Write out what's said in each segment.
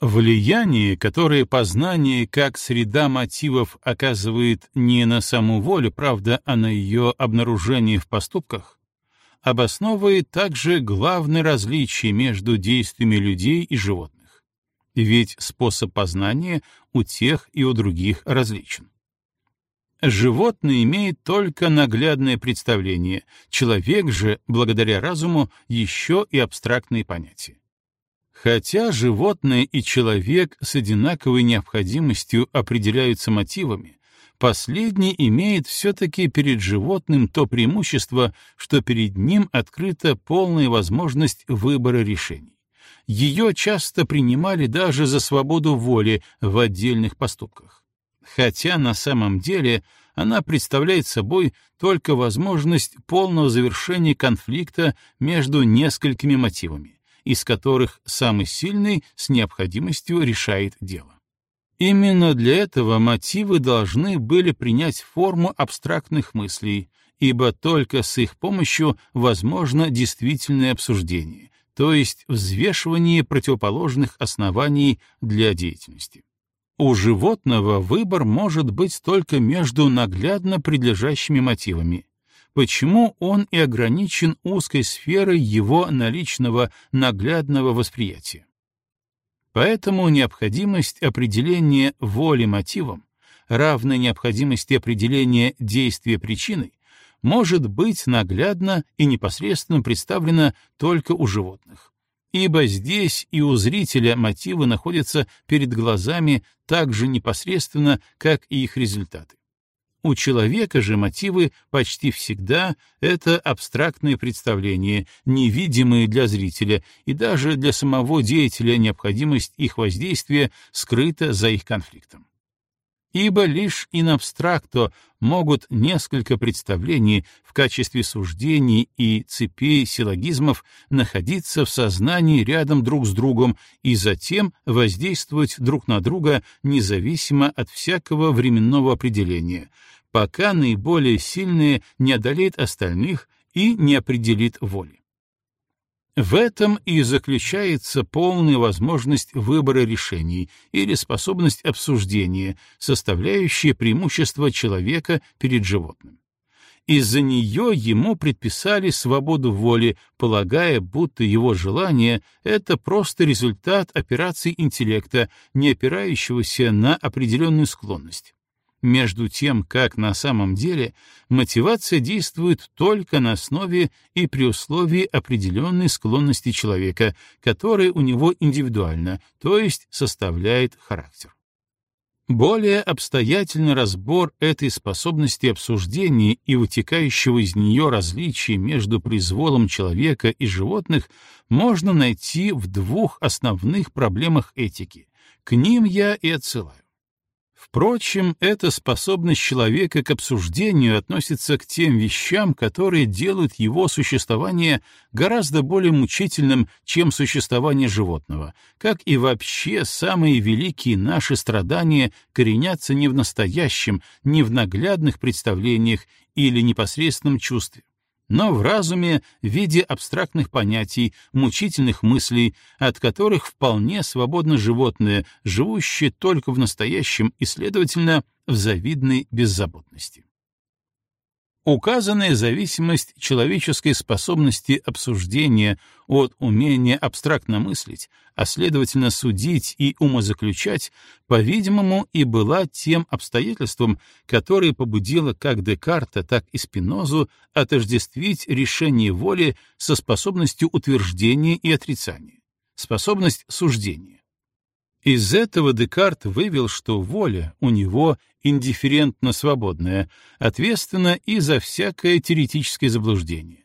Влияние, которое познание как среда мотивов оказывает не на саму волю, правда, а на ее обнаружение в поступках, обосновывает также главное различие между действиями людей и животных. Ведь способ познания у тех и у других различен. Животное имеет только наглядное представление, человек же, благодаря разуму, еще и абстрактные понятия. Хотя животное и человек с одинаковой необходимостью определяются мотивами, последний имеет все-таки перед животным то преимущество, что перед ним открыта полная возможность выбора решений. Ее часто принимали даже за свободу воли в отдельных поступках. Хотя на самом деле она представляет собой только возможность полного завершения конфликта между несколькими мотивами из которых самый сильный с необходимостью решает дело. Именно для этого мотивы должны были принять форму абстрактных мыслей, ибо только с их помощью возможно действительное обсуждение, то есть взвешивание противоположных оснований для деятельности. У животного выбор может быть только между наглядно предлежащими мотивами, почему он и ограничен узкой сферой его наличного наглядного восприятия. Поэтому необходимость определения воли мотивом, равной необходимости определения действия причиной, может быть наглядно и непосредственно представлена только у животных. Ибо здесь и у зрителя мотивы находятся перед глазами так же непосредственно, как и их результаты. У человека же мотивы почти всегда — это абстрактные представления, невидимые для зрителя, и даже для самого деятеля необходимость их воздействия скрыта за их конфликтом. Ибо лишь in абстракто могут несколько представлений в качестве суждений и цепей силлогизмов находиться в сознании рядом друг с другом и затем воздействовать друг на друга независимо от всякого временного определения, пока наиболее сильные не одолеет остальных и не определит воли. В этом и заключается полная возможность выбора решений или способность обсуждения, составляющая преимущество человека перед животным. Из-за нее ему предписали свободу воли, полагая, будто его желание — это просто результат операций интеллекта, не опирающегося на определенную склонность между тем, как на самом деле мотивация действует только на основе и при условии определенной склонности человека, которая у него индивидуальна, то есть составляет характер. Более обстоятельный разбор этой способности обсуждения и вытекающего из нее различия между произволом человека и животных можно найти в двух основных проблемах этики. К ним я и отсылаю. Впрочем, эта способность человека к обсуждению относится к тем вещам, которые делают его существование гораздо более мучительным, чем существование животного, как и вообще самые великие наши страдания коренятся не в настоящем, не в наглядных представлениях или непосредственном чувстве, но в разуме в виде абстрактных понятий, мучительных мыслей, от которых вполне свободно животное, живущее только в настоящем и, следовательно, в завидной беззаботности. Указанная зависимость человеческой способности обсуждения от умения абстрактно мыслить, а следовательно судить и умозаключать, по-видимому, и была тем обстоятельством, которое побудило как Декарта, так и Спинозу отождествить решение воли со способностью утверждения и отрицания, способность суждения. Из этого Декарт вывел, что воля у него индифферентно свободная, ответственна и за всякое теоретическое заблуждение.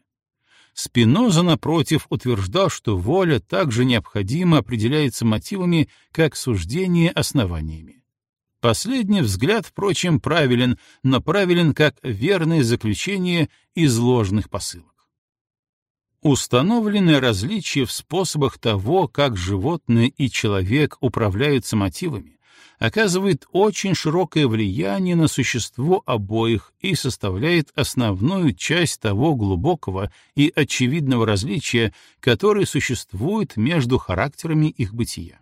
Спиноза, напротив, утверждал, что воля также необходимо определяется мотивами, как суждение основаниями. Последний взгляд, впрочем, правилен, но правилен как верное заключение из ложных посылок. Установленное различие в способах того, как животное и человек управляются мотивами, оказывает очень широкое влияние на существо обоих и составляет основную часть того глубокого и очевидного различия, которое существует между характерами их бытия.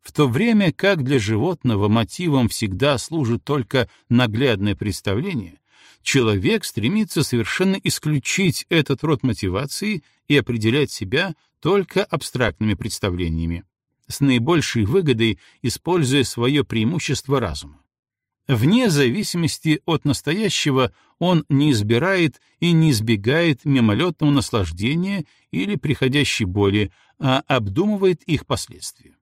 В то время как для животного мотивом всегда служит только наглядное представление, человек стремится совершенно исключить этот род мотивации и определять себя только абстрактными представлениями, с наибольшей выгодой используя свое преимущество разума. Вне зависимости от настоящего он не избирает и не избегает мимолетного наслаждения или приходящей боли, а обдумывает их последствия.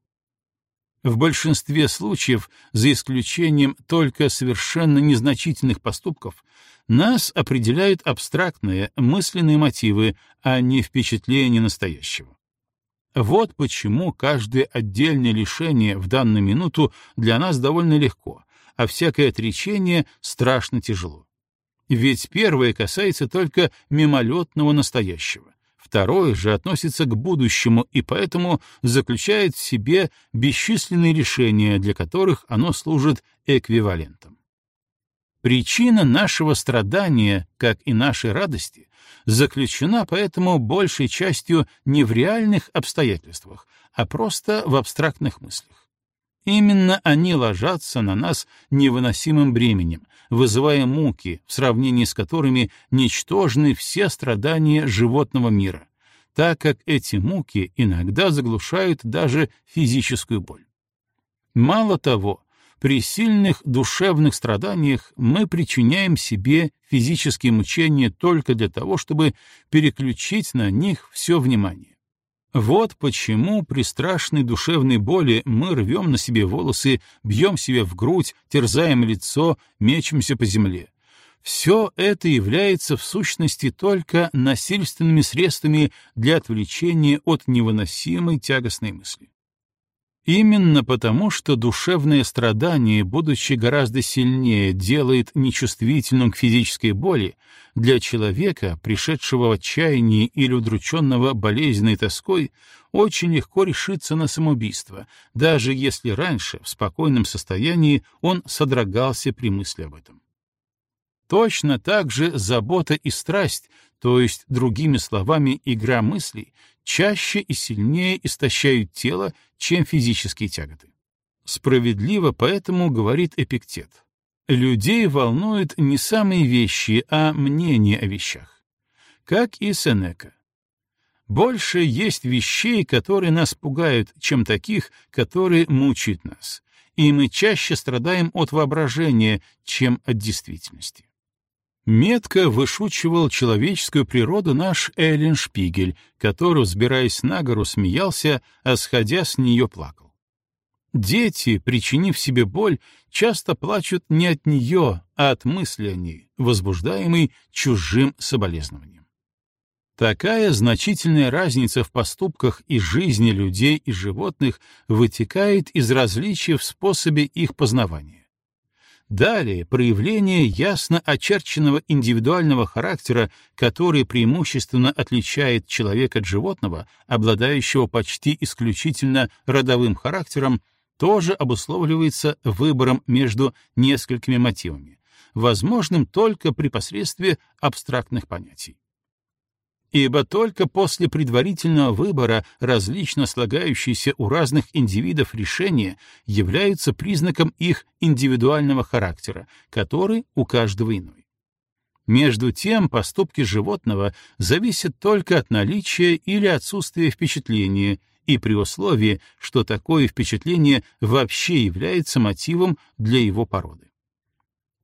В большинстве случаев, за исключением только совершенно незначительных поступков, нас определяют абстрактные мысленные мотивы, а не впечатления настоящего. Вот почему каждое отдельное лишение в данную минуту для нас довольно легко, а всякое отречение страшно тяжело. Ведь первое касается только мимолетного настоящего, второе же относится к будущему и поэтому заключает в себе бесчисленные решения, для которых оно служит эквивалентом. Причина нашего страдания, как и нашей радости, заключена поэтому большей частью не в реальных обстоятельствах, а просто в абстрактных мыслях. Именно они ложатся на нас невыносимым бременем, вызывая муки, в сравнении с которыми ничтожны все страдания животного мира, так как эти муки иногда заглушают даже физическую боль. Мало того, при сильных душевных страданиях мы причиняем себе физические мучения только для того, чтобы переключить на них все внимание. Вот почему при страшной душевной боли мы рвем на себе волосы, бьем себе в грудь, терзаем лицо, мечемся по земле. Все это является в сущности только насильственными средствами для отвлечения от невыносимой тягостной мысли. Именно потому, что душевное страдание, будучи гораздо сильнее, делает нечувствительным к физической боли, для человека, пришедшего в отчаяние или удрученного болезненной тоской, очень легко решиться на самоубийство, даже если раньше, в спокойном состоянии, он содрогался при мысли об этом. Точно так же забота и страсть, то есть, другими словами, игра мыслей, чаще и сильнее истощают тело, чем физические тяготы. Справедливо поэтому говорит Эпиктет. Людей волнуют не самые вещи, а мнение о вещах. Как и Сенека. Больше есть вещей, которые нас пугают, чем таких, которые мучают нас, и мы чаще страдаем от воображения, чем от действительности. Метко вышучивал человеческую природу наш Эллен Шпигель, который, взбираясь на гору, смеялся, а сходя с нее плакал. Дети, причинив себе боль, часто плачут не от нее, а от мысли о ней, возбуждаемой чужим соболезнованием. Такая значительная разница в поступках и жизни людей и животных вытекает из различия в способе их познавания. Далее, проявление ясно очерченного индивидуального характера, который преимущественно отличает человека от животного, обладающего почти исключительно родовым характером, тоже обусловливается выбором между несколькими мотивами, возможным только при посредстве абстрактных понятий ибо только после предварительного выбора различно слагающиеся у разных индивидов решения являются признаком их индивидуального характера, который у каждого иной. Между тем, поступки животного зависят только от наличия или отсутствия впечатления, и при условии, что такое впечатление вообще является мотивом для его породы.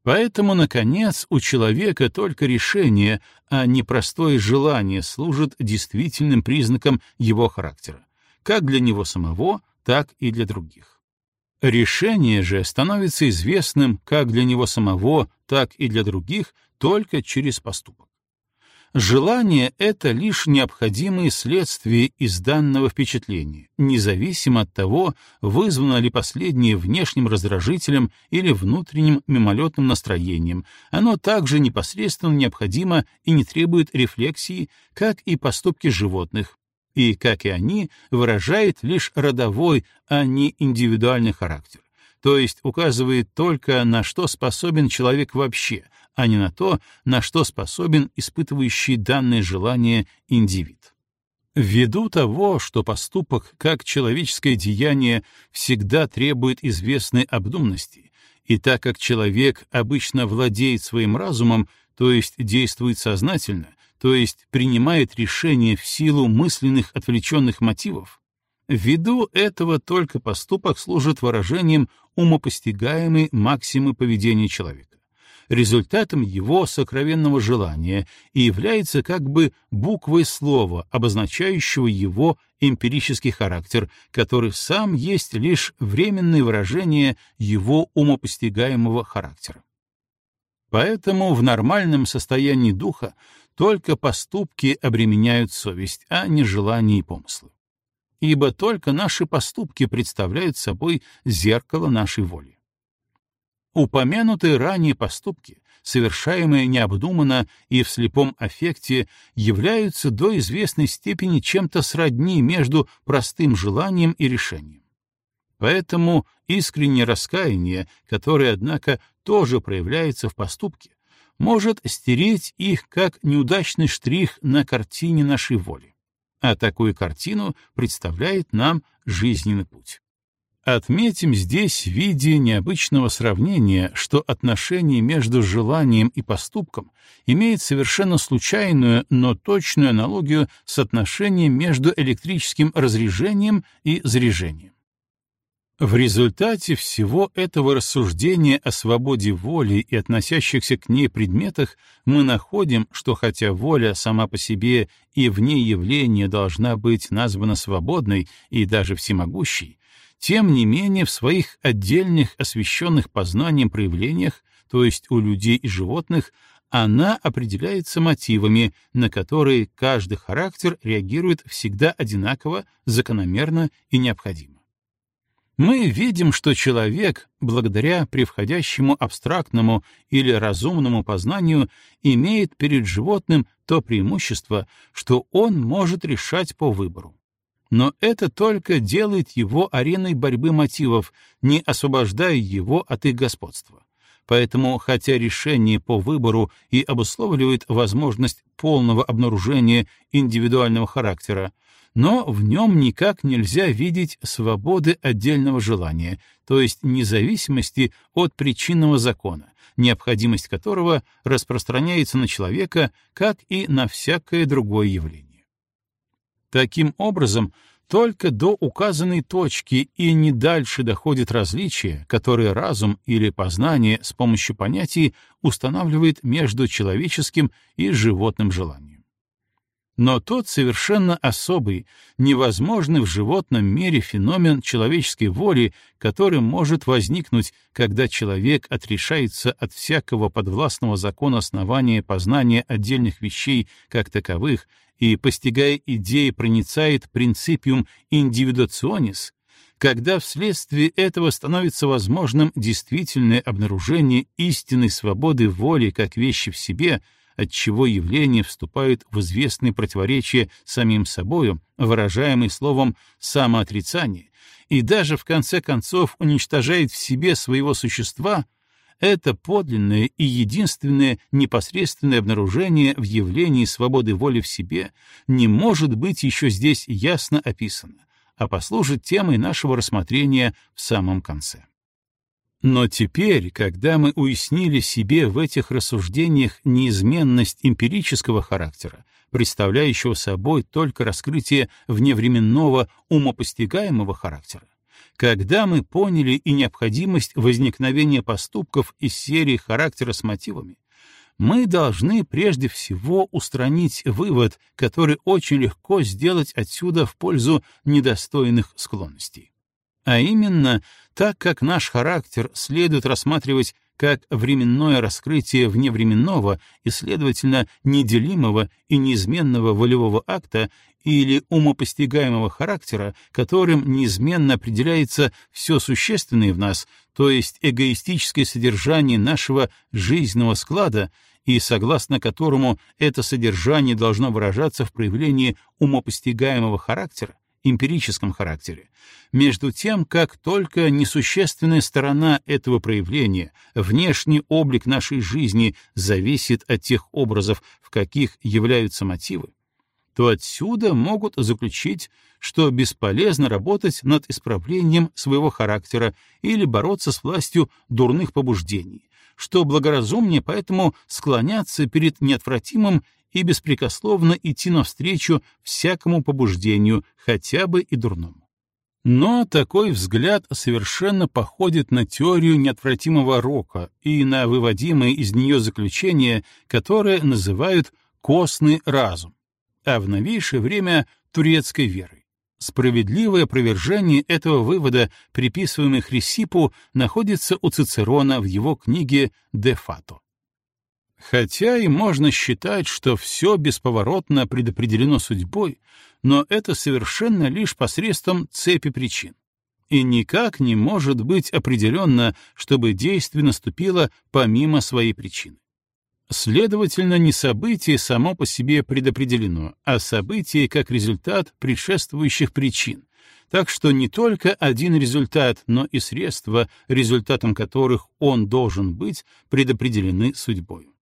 Поэтому, наконец, у человека только решение, а не простое желание служит действительным признаком его характера, как для него самого, так и для других. Решение же становится известным как для него самого, так и для других только через поступок. Желание — это лишь необходимые следствия из данного впечатления, независимо от того, вызвано ли последнее внешним раздражителем или внутренним мимолетным настроением, оно также непосредственно необходимо и не требует рефлексии, как и поступки животных, и, как и они, выражает лишь родовой, а не индивидуальный характер. То есть указывает только на что способен человек вообще, а не на то, на что способен испытывающий данное желание индивид. Ввиду того, что поступок как человеческое деяние всегда требует известной обдуманности, и так как человек обычно владеет своим разумом, то есть действует сознательно, то есть принимает решения в силу мысленных отвлеченных мотивов, ввиду этого только поступок служит выражением умопостигаемой максимы поведения человека результатом его сокровенного желания и является как бы буквой слова, обозначающего его эмпирический характер, который сам есть лишь временное выражение его умопостигаемого характера. Поэтому в нормальном состоянии духа только поступки обременяют совесть, а не желания и помыслы. Ибо только наши поступки представляют собой зеркало нашей воли. Упомянутые ранее поступки, совершаемые необдуманно и в слепом аффекте, являются до известной степени чем-то сродни между простым желанием и решением. Поэтому искреннее раскаяние, которое, однако, тоже проявляется в поступке, может стереть их как неудачный штрих на картине нашей воли. А такую картину представляет нам жизненный путь. Отметим здесь в виде необычного сравнения, что отношение между желанием и поступком имеет совершенно случайную, но точную аналогию с отношением между электрическим разряжением и заряжением. В результате всего этого рассуждения о свободе воли и относящихся к ней предметах мы находим, что хотя воля сама по себе и вне явления должна быть названа свободной и даже всемогущей, тем не менее в своих отдельных освещенных познанием проявлениях, то есть у людей и животных, она определяется мотивами, на которые каждый характер реагирует всегда одинаково, закономерно и необходимо. Мы видим, что человек, благодаря превходящему абстрактному или разумному познанию, имеет перед животным то преимущество, что он может решать по выбору но это только делает его ареной борьбы мотивов, не освобождая его от их господства. Поэтому, хотя решение по выбору и обусловливает возможность полного обнаружения индивидуального характера, но в нем никак нельзя видеть свободы отдельного желания, то есть независимости от причинного закона, необходимость которого распространяется на человека, как и на всякое другое явление. Таким образом, только до указанной точки и не дальше доходит различие, которое разум или познание с помощью понятий устанавливает между человеческим и животным желанием. Но тот совершенно особый, невозможный в животном мире феномен человеческой воли, который может возникнуть, когда человек отрешается от всякого подвластного закона основания познания отдельных вещей как таковых и, постигая идеи, проницает принципиум индивидуационис, когда вследствие этого становится возможным действительное обнаружение истинной свободы воли как вещи в себе, от чего явления вступают в известные противоречия самим собою, выражаемые словом «самоотрицание», и даже в конце концов уничтожает в себе своего существа, это подлинное и единственное непосредственное обнаружение в явлении свободы воли в себе не может быть еще здесь ясно описано, а послужит темой нашего рассмотрения в самом конце. Но теперь, когда мы уяснили себе в этих рассуждениях неизменность эмпирического характера, представляющего собой только раскрытие вневременного умопостигаемого характера, когда мы поняли и необходимость возникновения поступков из серии характера с мотивами, мы должны прежде всего устранить вывод, который очень легко сделать отсюда в пользу недостойных склонностей. А именно, так как наш характер следует рассматривать как временное раскрытие вневременного и, следовательно, неделимого и неизменного волевого акта или умопостигаемого характера, которым неизменно определяется все существенное в нас, то есть эгоистическое содержание нашего жизненного склада, и согласно которому это содержание должно выражаться в проявлении умопостигаемого характера, эмпирическом характере, между тем, как только несущественная сторона этого проявления, внешний облик нашей жизни зависит от тех образов, в каких являются мотивы, то отсюда могут заключить, что бесполезно работать над исправлением своего характера или бороться с властью дурных побуждений, что благоразумнее поэтому склоняться перед неотвратимым и беспрекословно идти навстречу всякому побуждению, хотя бы и дурному. Но такой взгляд совершенно походит на теорию неотвратимого рока и на выводимые из нее заключения, которые называют «костный разум», а в новейшее время — турецкой верой. Справедливое опровержение этого вывода, приписываемый Хрисипу, находится у Цицерона в его книге «Де фато». Хотя и можно считать, что все бесповоротно предопределено судьбой, но это совершенно лишь посредством цепи причин. И никак не может быть определенно, чтобы действие наступило помимо своей причины. Следовательно, не событие само по себе предопределено, а событие как результат предшествующих причин, так что не только один результат, но и средства, результатом которых он должен быть, предопределены судьбой.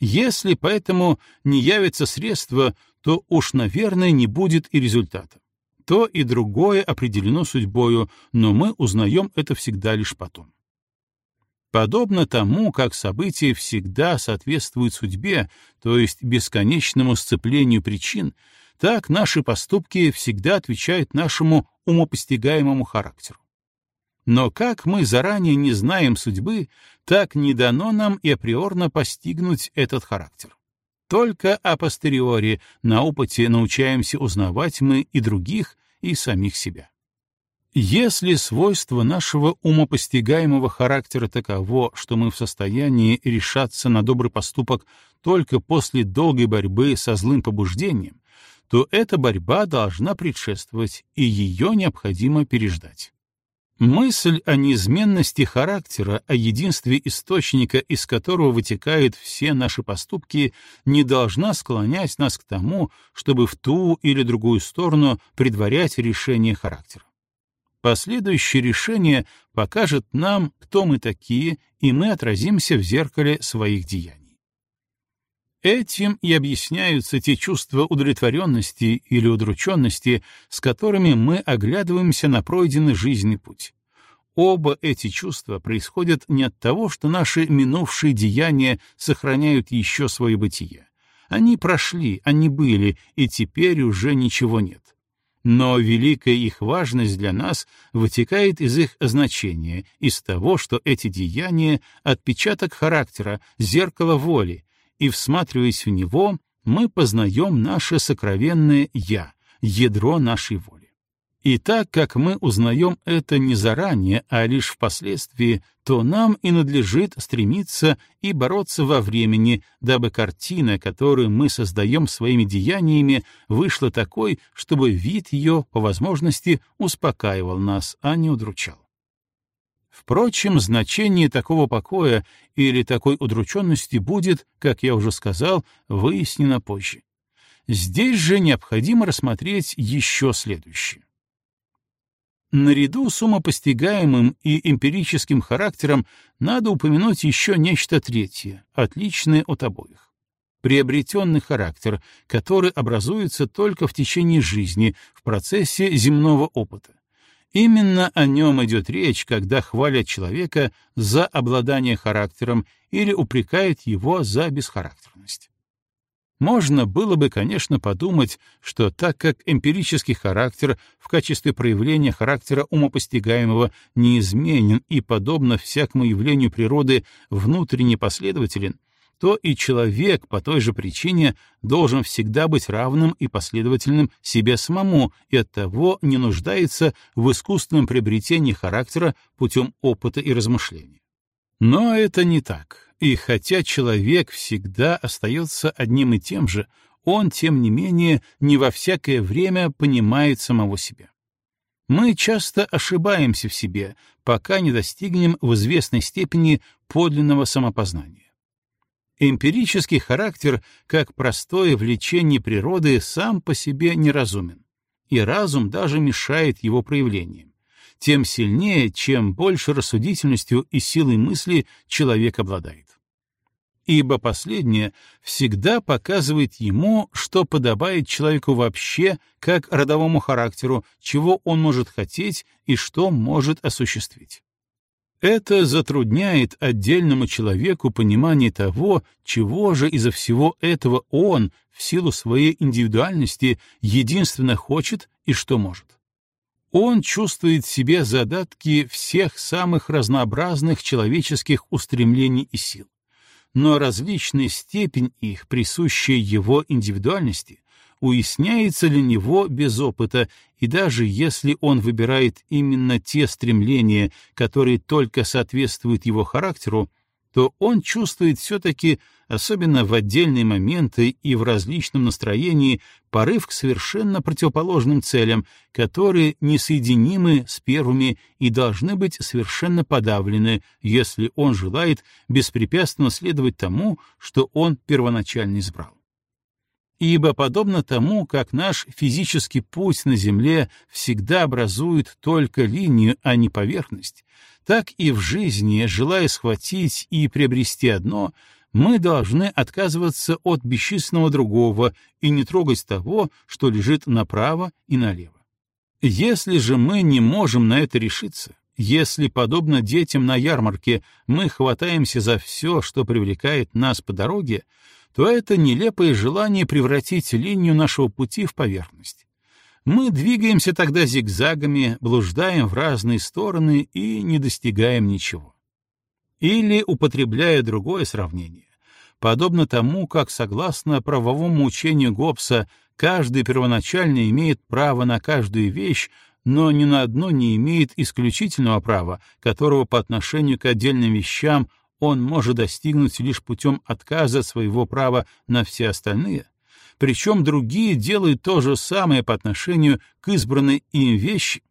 Если поэтому не явится средство, то уж, наверное, не будет и результата. То и другое определено судьбою, но мы узнаем это всегда лишь потом. Подобно тому, как события всегда соответствуют судьбе, то есть бесконечному сцеплению причин, так наши поступки всегда отвечают нашему умопостигаемому характеру. Но как мы заранее не знаем судьбы, так не дано нам и априорно постигнуть этот характер. Только апостериори на опыте научаемся узнавать мы и других, и самих себя. Если свойство нашего умопостигаемого характера таково, что мы в состоянии решаться на добрый поступок только после долгой борьбы со злым побуждением, то эта борьба должна предшествовать, и ее необходимо переждать. Мысль о неизменности характера, о единстве источника, из которого вытекают все наши поступки, не должна склонять нас к тому, чтобы в ту или другую сторону предварять решение характера. Последующее решение покажет нам, кто мы такие, и мы отразимся в зеркале своих деяний. Этим и объясняются те чувства удовлетворенности или удрученности, с которыми мы оглядываемся на пройденный жизненный путь. Оба эти чувства происходят не от того, что наши минувшие деяния сохраняют еще свое бытие. Они прошли, они были, и теперь уже ничего нет. Но великая их важность для нас вытекает из их значения, из того, что эти деяния — отпечаток характера, зеркало воли, и, всматриваясь в него, мы познаем наше сокровенное «я», ядро нашей воли. И так как мы узнаем это не заранее, а лишь впоследствии, то нам и надлежит стремиться и бороться во времени, дабы картина, которую мы создаем своими деяниями, вышла такой, чтобы вид ее, по возможности, успокаивал нас, а не удручал. Впрочем, значение такого покоя или такой удрученности будет, как я уже сказал, выяснено позже. Здесь же необходимо рассмотреть еще следующее. Наряду с умопостигаемым и эмпирическим характером надо упомянуть еще нечто третье, отличное от обоих. Приобретенный характер, который образуется только в течение жизни, в процессе земного опыта. Именно о нем идет речь, когда хвалят человека за обладание характером или упрекают его за бесхарактерность. Можно было бы, конечно, подумать, что так как эмпирический характер в качестве проявления характера умопостигаемого неизменен и, подобно всякому явлению природы, внутренне последователен, то и человек по той же причине должен всегда быть равным и последовательным себе самому и оттого не нуждается в искусственном приобретении характера путем опыта и размышления. Но это не так. И хотя человек всегда остается одним и тем же, он, тем не менее, не во всякое время понимает самого себя. Мы часто ошибаемся в себе, пока не достигнем в известной степени подлинного самопознания. Эмпирический характер, как простое влечение природы, сам по себе неразумен, и разум даже мешает его проявлениям, тем сильнее, чем больше рассудительностью и силой мысли человек обладает. Ибо последнее всегда показывает ему, что подобает человеку вообще, как родовому характеру, чего он может хотеть и что может осуществить. Это затрудняет отдельному человеку понимание того, чего же из-за всего этого он, в силу своей индивидуальности, единственно хочет и что может. Он чувствует в себе задатки всех самых разнообразных человеческих устремлений и сил. Но различная степень их, присущая его индивидуальности, уясняется для него без опыта, и даже если он выбирает именно те стремления, которые только соответствуют его характеру, то он чувствует все-таки, особенно в отдельные моменты и в различном настроении, порыв к совершенно противоположным целям, которые несоединимы с первыми и должны быть совершенно подавлены, если он желает беспрепятственно следовать тому, что он первоначально избрал. Ибо подобно тому, как наш физический путь на Земле всегда образует только линию, а не поверхность, так и в жизни, желая схватить и приобрести одно, мы должны отказываться от бесчисленного другого и не трогать того, что лежит направо и налево. Если же мы не можем на это решиться, если, подобно детям на ярмарке, мы хватаемся за все, что привлекает нас по дороге, то это нелепое желание превратить линию нашего пути в поверхность. Мы двигаемся тогда зигзагами, блуждаем в разные стороны и не достигаем ничего. Или, употребляя другое сравнение, подобно тому, как, согласно правовому учению Гоббса, каждый первоначально имеет право на каждую вещь, но ни на одно не имеет исключительного права, которого по отношению к отдельным вещам он может достигнуть лишь путем отказа своего права на все остальные, причем другие делают то же самое по отношению к избранной им вещи,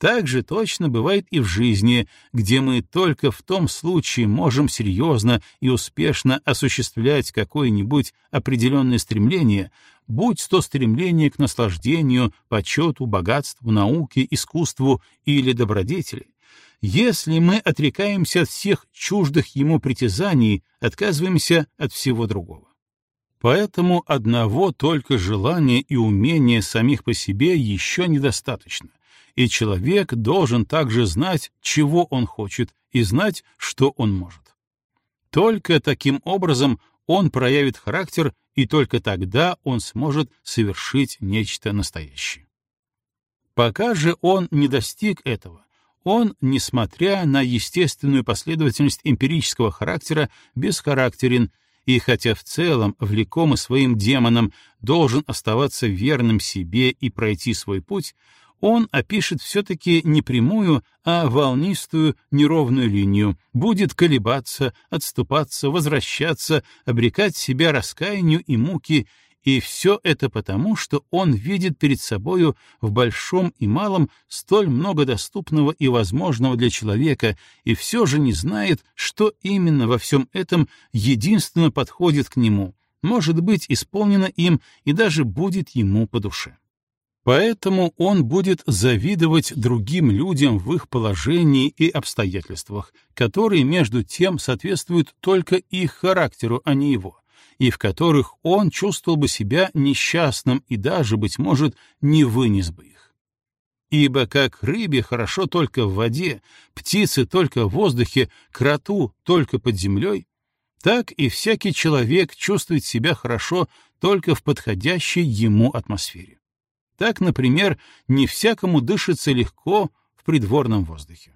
так же точно бывает и в жизни, где мы только в том случае можем серьезно и успешно осуществлять какое-нибудь определенное стремление, будь то стремление к наслаждению, почету, богатству, науке, искусству или добродетели, если мы отрекаемся от всех чуждых ему притязаний, отказываемся от всего другого. Поэтому одного только желания и умения самих по себе еще недостаточно, и человек должен также знать, чего он хочет, и знать, что он может. Только таким образом он проявит характер, и только тогда он сможет совершить нечто настоящее. Пока же он не достиг этого, он, несмотря на естественную последовательность эмпирического характера, бесхарактерен, и хотя в целом, влекомый своим демоном, должен оставаться верным себе и пройти свой путь, он опишет все-таки не прямую, а волнистую неровную линию, будет колебаться, отступаться, возвращаться, обрекать себя раскаянию и муки и все это потому, что он видит перед собою в большом и малом столь много доступного и возможного для человека, и все же не знает, что именно во всем этом единственно подходит к нему, может быть исполнено им и даже будет ему по душе. Поэтому он будет завидовать другим людям в их положении и обстоятельствах, которые между тем соответствуют только их характеру, а не его и в которых он чувствовал бы себя несчастным и даже, быть может, не вынес бы их. Ибо как рыбе хорошо только в воде, птице только в воздухе, кроту только под землей, так и всякий человек чувствует себя хорошо только в подходящей ему атмосфере. Так, например, не всякому дышится легко в придворном воздухе.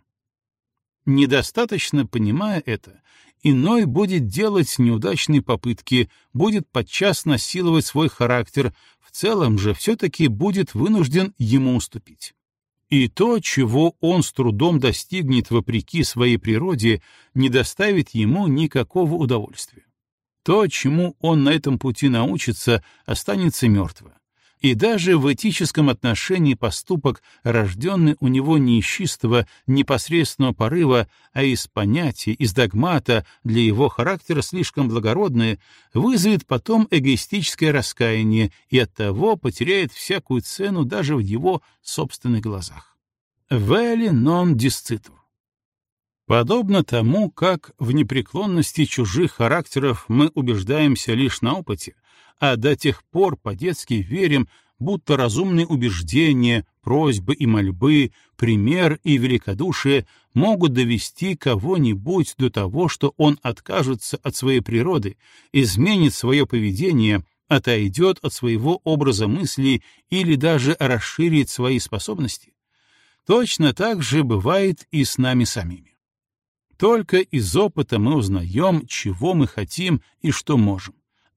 Недостаточно понимая это, иной будет делать неудачные попытки, будет подчас насиловать свой характер, в целом же все-таки будет вынужден ему уступить. И то, чего он с трудом достигнет вопреки своей природе, не доставит ему никакого удовольствия. То, чему он на этом пути научится, останется мертво и даже в этическом отношении поступок, рожденный у него не из чистого, непосредственного порыва, а из понятия, из догмата, для его характера слишком благородное, вызовет потом эгоистическое раскаяние и оттого потеряет всякую цену даже в его собственных глазах. Вели нон дисцитур. Подобно тому, как в непреклонности чужих характеров мы убеждаемся лишь на опыте, а до тех пор по-детски верим, будто разумные убеждения, просьбы и мольбы, пример и великодушие могут довести кого-нибудь до того, что он откажется от своей природы, изменит свое поведение, отойдет от своего образа мысли или даже расширит свои способности. Точно так же бывает и с нами самими. Только из опыта мы узнаем, чего мы хотим и что можем.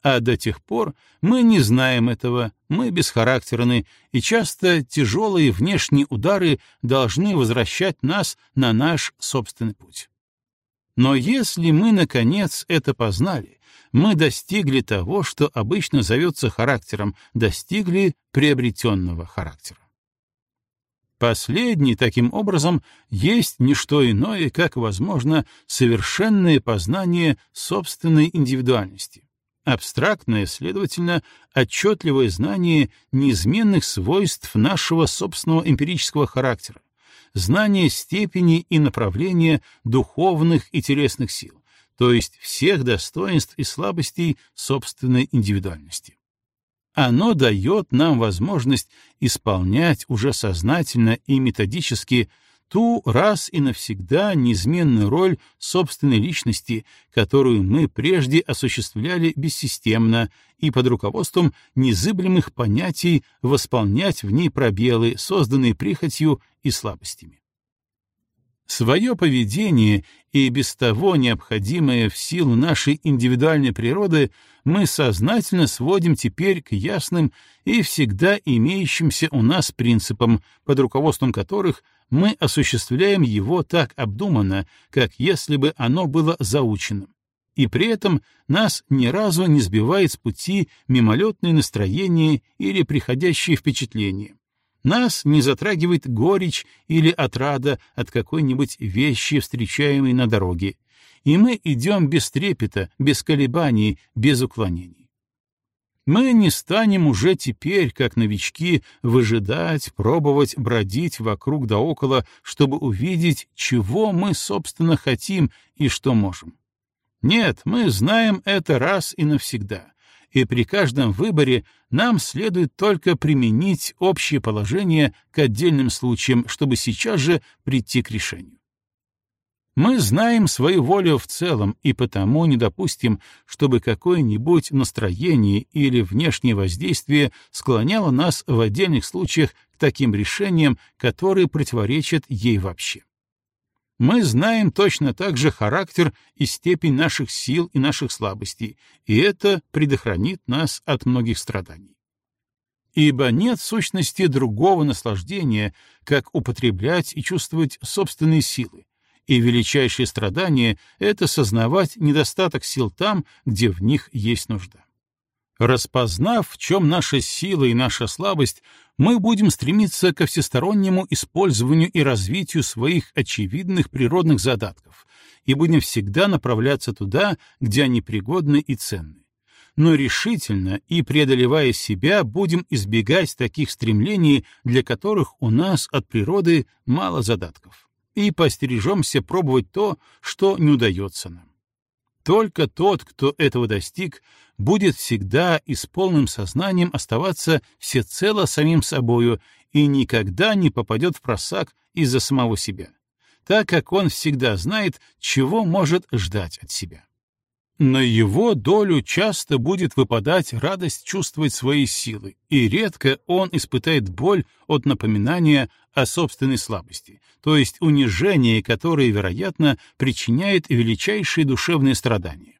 А до тех пор мы не знаем этого, мы бесхарактерны, и часто тяжелые внешние удары должны возвращать нас на наш собственный путь. Но если мы, наконец, это познали, мы достигли того, что обычно зовется характером, достигли приобретенного характера. Последний, таким образом, есть не что иное, как, возможно, совершенное познание собственной индивидуальности. Абстрактное, следовательно, отчетливое знание неизменных свойств нашего собственного эмпирического характера, знание степени и направления духовных и телесных сил, то есть всех достоинств и слабостей собственной индивидуальности. Оно дает нам возможность исполнять уже сознательно и методически ту раз и навсегда неизменную роль собственной личности, которую мы прежде осуществляли бессистемно и под руководством незыблемых понятий восполнять в ней пробелы, созданные прихотью и слабостями. Свое поведение и без того необходимое в силу нашей индивидуальной природы мы сознательно сводим теперь к ясным и всегда имеющимся у нас принципам, под руководством которых мы осуществляем его так обдуманно, как если бы оно было заученным. И при этом нас ни разу не сбивает с пути мимолетное настроение или приходящие впечатления нас не затрагивает горечь или отрада от какой-нибудь вещи, встречаемой на дороге, и мы идем без трепета, без колебаний, без уклонений. Мы не станем уже теперь, как новички, выжидать, пробовать бродить вокруг да около, чтобы увидеть, чего мы, собственно, хотим и что можем. Нет, мы знаем это раз и навсегда, и при каждом выборе нам следует только применить общее положение к отдельным случаям, чтобы сейчас же прийти к решению. Мы знаем свою волю в целом и потому не допустим, чтобы какое-нибудь настроение или внешнее воздействие склоняло нас в отдельных случаях к таким решениям, которые противоречат ей вообще мы знаем точно так же характер и степень наших сил и наших слабостей, и это предохранит нас от многих страданий. Ибо нет в сущности другого наслаждения, как употреблять и чувствовать собственные силы, и величайшее страдание — это сознавать недостаток сил там, где в них есть нужда. Распознав, в чем наша сила и наша слабость, мы будем стремиться ко всестороннему использованию и развитию своих очевидных природных задатков и будем всегда направляться туда, где они пригодны и ценны. Но решительно и преодолевая себя, будем избегать таких стремлений, для которых у нас от природы мало задатков, и постережемся пробовать то, что не удается нам. Только тот, кто этого достиг, будет всегда и с полным сознанием оставаться всецело самим собою и никогда не попадет в просак из-за самого себя, так как он всегда знает, чего может ждать от себя. На его долю часто будет выпадать радость чувствовать свои силы, и редко он испытает боль от напоминания о собственной слабости, то есть унижение, которое, вероятно, причиняет величайшие душевные страдания.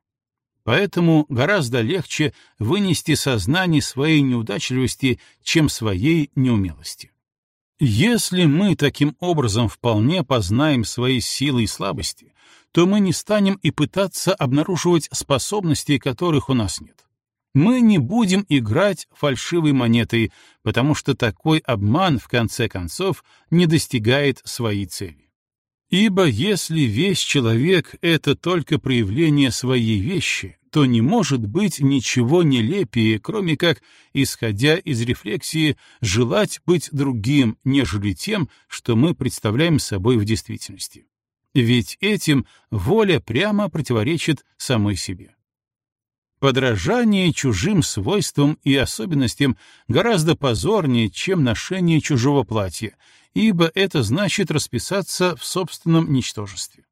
Поэтому гораздо легче вынести сознание своей неудачливости, чем своей неумелости. Если мы таким образом вполне познаем свои силы и слабости, то мы не станем и пытаться обнаруживать способности, которых у нас нет. Мы не будем играть фальшивой монетой, потому что такой обман, в конце концов, не достигает своей цели. Ибо если весь человек — это только проявление своей вещи, то не может быть ничего нелепее, кроме как, исходя из рефлексии, желать быть другим, нежели тем, что мы представляем собой в действительности. Ведь этим воля прямо противоречит самой себе. Подражание чужим свойствам и особенностям гораздо позорнее, чем ношение чужого платья, ибо это значит расписаться в собственном ничтожестве.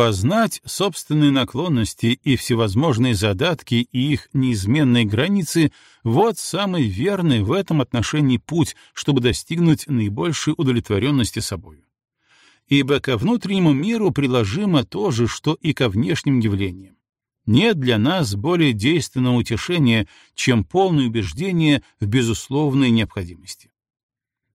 Познать собственные наклонности и всевозможные задатки и их неизменные границы — вот самый верный в этом отношении путь, чтобы достигнуть наибольшей удовлетворенности собою. Ибо ко внутреннему миру приложимо то же, что и ко внешним явлениям. Нет для нас более действенного утешения, чем полное убеждение в безусловной необходимости.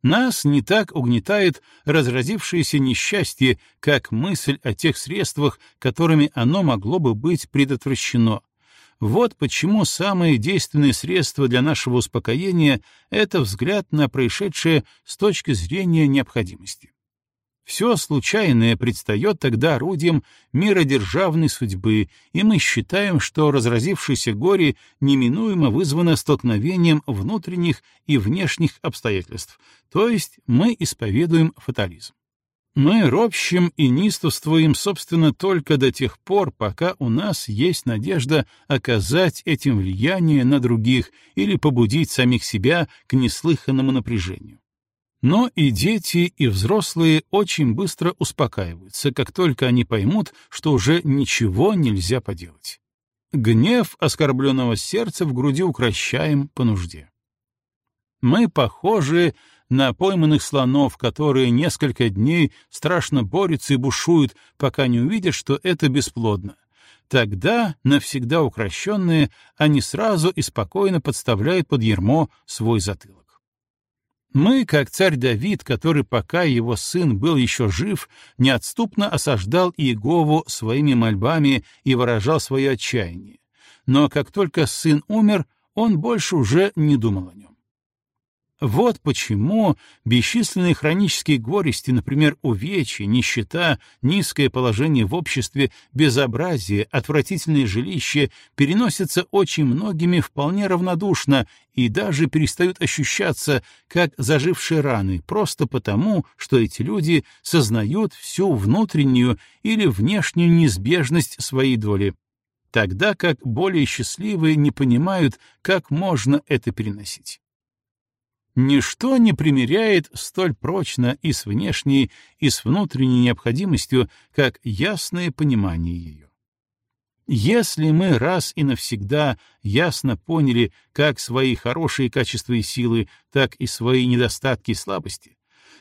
Нас не так угнетает разразившееся несчастье, как мысль о тех средствах, которыми оно могло бы быть предотвращено. Вот почему самое действенное средство для нашего успокоения — это взгляд на происшедшее с точки зрения необходимости. Все случайное предстает тогда орудием миродержавной судьбы, и мы считаем, что разразившееся горе неминуемо вызвано столкновением внутренних и внешних обстоятельств, то есть мы исповедуем фатализм. Мы ропщим и нистовствуем, собственно, только до тех пор, пока у нас есть надежда оказать этим влияние на других или побудить самих себя к неслыханному напряжению. Но и дети, и взрослые очень быстро успокаиваются, как только они поймут, что уже ничего нельзя поделать. Гнев оскорбленного сердца в груди укращаем по нужде. Мы похожи на пойманных слонов, которые несколько дней страшно борются и бушуют, пока не увидят, что это бесплодно. Тогда, навсегда укращенные, они сразу и спокойно подставляют под ермо свой затылок. Мы, как царь Давид, который, пока его сын был еще жив, неотступно осаждал Иегову своими мольбами и выражал свое отчаяние. Но как только сын умер, он больше уже не думал о нем. Вот почему бесчисленные хронические горести, например, увечья, нищета, низкое положение в обществе, безобразие, отвратительное жилище переносятся очень многими вполне равнодушно и даже перестают ощущаться как зажившие раны, просто потому, что эти люди сознают всю внутреннюю или внешнюю неизбежность своей доли, тогда как более счастливые не понимают, как можно это переносить. Ничто не примиряет столь прочно и с внешней, и с внутренней необходимостью, как ясное понимание ее. Если мы раз и навсегда ясно поняли как свои хорошие качества и силы, так и свои недостатки и слабости,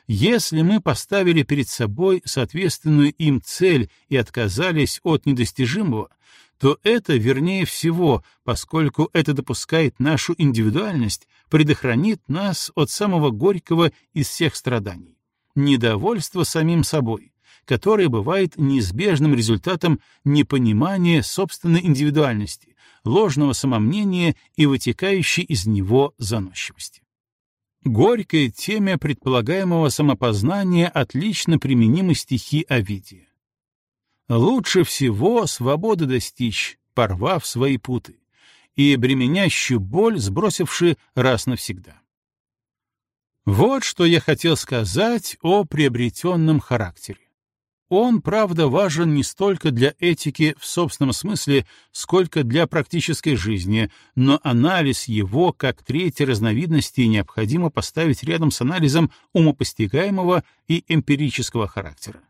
если мы поставили перед собой соответственную им цель и отказались от недостижимого, то это вернее всего, поскольку это допускает нашу индивидуальность, предохранит нас от самого горького из всех страданий — недовольства самим собой, которое бывает неизбежным результатом непонимания собственной индивидуальности, ложного самомнения и вытекающей из него заносчивости. Горькой теме предполагаемого самопознания отлично применимы стихи Овидия. Лучше всего свободы достичь, порвав свои путы, и бременящую боль сбросивши раз навсегда. Вот что я хотел сказать о приобретенном характере. Он, правда, важен не столько для этики в собственном смысле, сколько для практической жизни, но анализ его как третьей разновидности необходимо поставить рядом с анализом умопостигаемого и эмпирического характера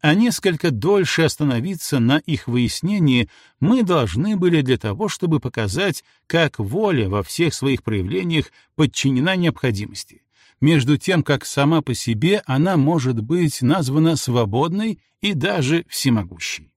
а несколько дольше остановиться на их выяснении мы должны были для того, чтобы показать, как воля во всех своих проявлениях подчинена необходимости, между тем, как сама по себе она может быть названа свободной и даже всемогущей.